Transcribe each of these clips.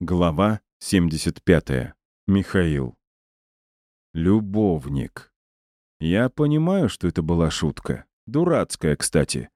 Глава 75. Михаил. Любовник. Я понимаю, что это была шутка. Дурацкая, кстати.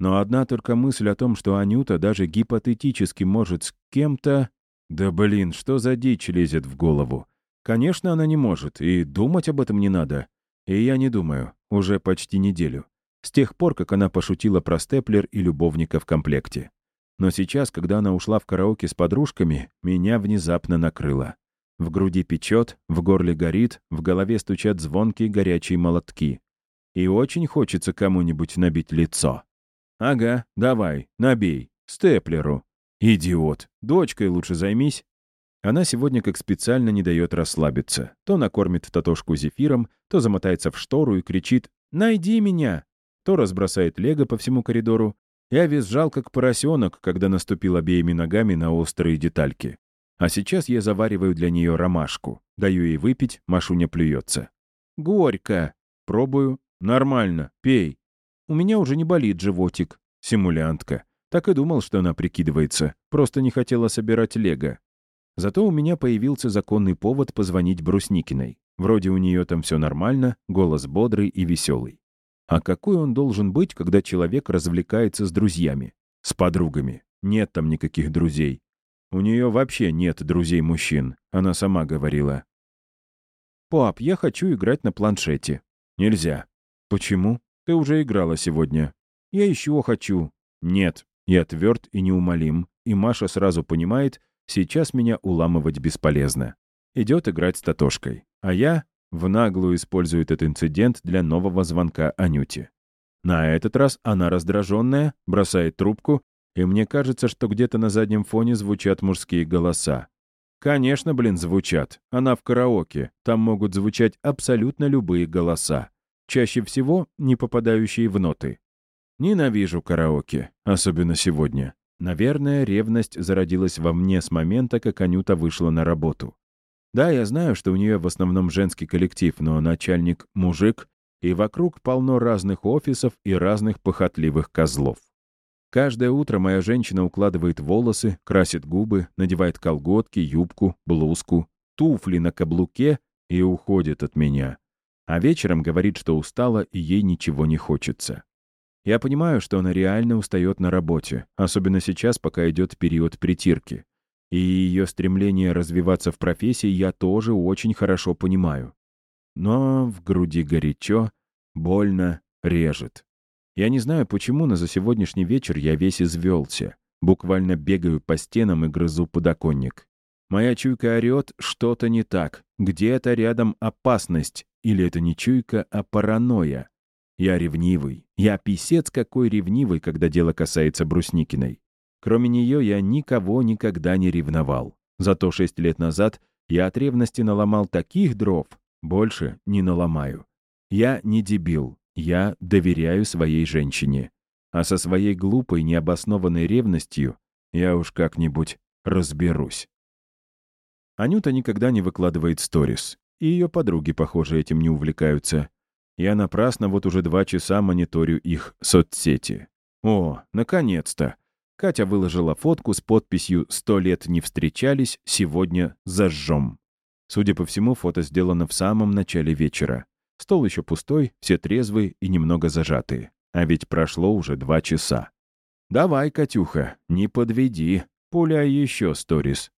Но одна только мысль о том, что Анюта даже гипотетически может с кем-то... Да блин, что за дичь лезет в голову? Конечно, она не может, и думать об этом не надо. И я не думаю, уже почти неделю. С тех пор, как она пошутила про степлер и любовника в комплекте. Но сейчас, когда она ушла в караоке с подружками, меня внезапно накрыло. В груди печет, в горле горит, в голове стучат звонкие горячие молотки. И очень хочется кому-нибудь набить лицо. «Ага, давай, набей. Степлеру. Идиот. Дочкой лучше займись». Она сегодня как специально не дает расслабиться. То накормит Татошку зефиром, то замотается в штору и кричит «Найди меня!», то разбросает лего по всему коридору, я визжал, как поросенок, когда наступил обеими ногами на острые детальки. А сейчас я завариваю для нее ромашку. Даю ей выпить, Машуня плюется. «Горько!» Пробую. «Нормально. Пей». У меня уже не болит животик. Симулянтка. Так и думал, что она прикидывается. Просто не хотела собирать лего. Зато у меня появился законный повод позвонить Брусникиной. Вроде у нее там все нормально, голос бодрый и веселый. А какой он должен быть, когда человек развлекается с друзьями, с подругами? Нет там никаких друзей. У нее вообще нет друзей-мужчин, она сама говорила. «Пап, я хочу играть на планшете». «Нельзя». «Почему? Ты уже играла сегодня». «Я еще хочу». «Нет». Я тверд и неумолим, и Маша сразу понимает, сейчас меня уламывать бесполезно. Идет играть с Татошкой. А я в наглую использует этот инцидент для нового звонка Анюте. На этот раз она раздраженная, бросает трубку, и мне кажется, что где-то на заднем фоне звучат мужские голоса. Конечно, блин, звучат. Она в караоке. Там могут звучать абсолютно любые голоса. Чаще всего не попадающие в ноты. Ненавижу караоке, особенно сегодня. Наверное, ревность зародилась во мне с момента, как Анюта вышла на работу. Да, я знаю, что у нее в основном женский коллектив, но начальник — мужик, и вокруг полно разных офисов и разных похотливых козлов. Каждое утро моя женщина укладывает волосы, красит губы, надевает колготки, юбку, блузку, туфли на каблуке и уходит от меня. А вечером говорит, что устала и ей ничего не хочется. Я понимаю, что она реально устает на работе, особенно сейчас, пока идет период притирки. И ее стремление развиваться в профессии я тоже очень хорошо понимаю. Но в груди горячо, больно, режет. Я не знаю, почему, но за сегодняшний вечер я весь извелся. Буквально бегаю по стенам и грызу подоконник. Моя чуйка орёт, что-то не так. Где-то рядом опасность. Или это не чуйка, а паранойя. Я ревнивый. Я писец какой ревнивый, когда дело касается Брусникиной. Кроме нее я никого никогда не ревновал. Зато шесть лет назад я от ревности наломал таких дров, больше не наломаю. Я не дебил, я доверяю своей женщине. А со своей глупой, необоснованной ревностью я уж как-нибудь разберусь. Анюта никогда не выкладывает сторис, и ее подруги, похоже, этим не увлекаются. Я напрасно вот уже два часа мониторю их соцсети. О, наконец-то! Катя выложила фотку с подписью «Сто лет не встречались, сегодня зажжем». Судя по всему, фото сделано в самом начале вечера. Стол еще пустой, все трезвые и немного зажатые. А ведь прошло уже два часа. «Давай, Катюха, не подведи, пуляй еще сторис».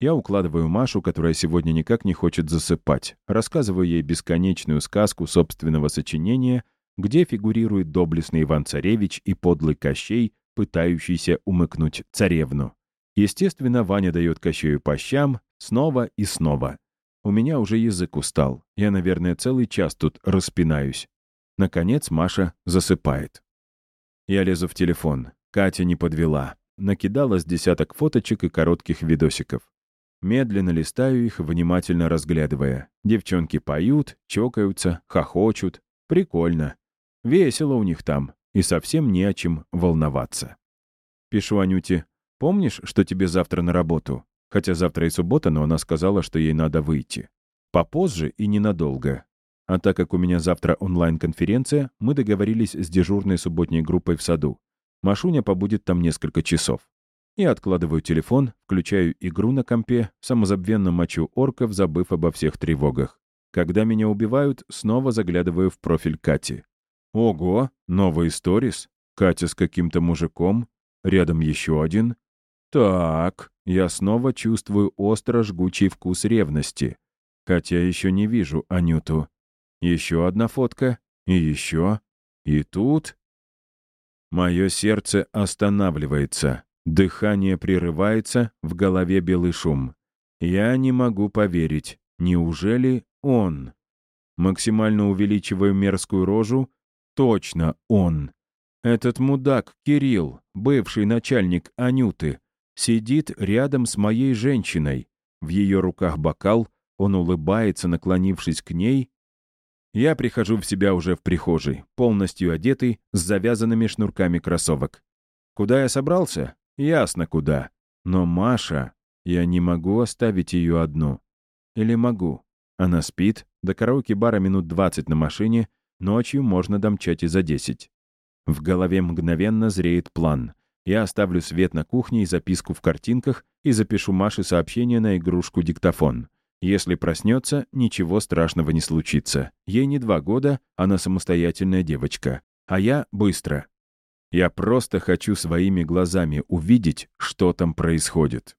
Я укладываю Машу, которая сегодня никак не хочет засыпать, рассказываю ей бесконечную сказку собственного сочинения, где фигурирует доблестный Иван-Царевич и подлый Кощей, пытающийся умыкнуть царевну. Естественно, Ваня дает Кощею по щам снова и снова. У меня уже язык устал. Я, наверное, целый час тут распинаюсь. Наконец Маша засыпает. Я лезу в телефон. Катя не подвела. Накидала с десяток фоточек и коротких видосиков. Медленно листаю их, внимательно разглядывая. Девчонки поют, чокаются, хохочут. Прикольно. Весело у них там и совсем не о чем волноваться. Пишу Анюте. «Помнишь, что тебе завтра на работу?» Хотя завтра и суббота, но она сказала, что ей надо выйти. Попозже и ненадолго. А так как у меня завтра онлайн-конференция, мы договорились с дежурной субботней группой в саду. Машуня побудет там несколько часов. и откладываю телефон, включаю игру на компе, самозабвенно мочу орков, забыв обо всех тревогах. Когда меня убивают, снова заглядываю в профиль Кати. Ого, новый сторис? Катя с каким-то мужиком? Рядом еще один? Так, я снова чувствую остро жгучий вкус ревности. Хотя еще не вижу Анюту. Еще одна фотка. И еще. И тут... Мое сердце останавливается. Дыхание прерывается, в голове белый шум. Я не могу поверить. Неужели он? Максимально увеличиваю мерзкую рожу. Точно он. Этот мудак Кирилл, бывший начальник Анюты, сидит рядом с моей женщиной. В ее руках бокал, он улыбается, наклонившись к ней. Я прихожу в себя уже в прихожей, полностью одетый, с завязанными шнурками кроссовок. Куда я собрался? Ясно, куда. Но Маша... Я не могу оставить ее одну. Или могу? Она спит, до караоке-бара минут 20 на машине, ночью можно домчать и за 10. В голове мгновенно зреет план. Я оставлю свет на кухне и записку в картинках и запишу Маше сообщение на игрушку-диктофон. Если проснется, ничего страшного не случится. Ей не два года, она самостоятельная девочка. А я быстро. Я просто хочу своими глазами увидеть, что там происходит.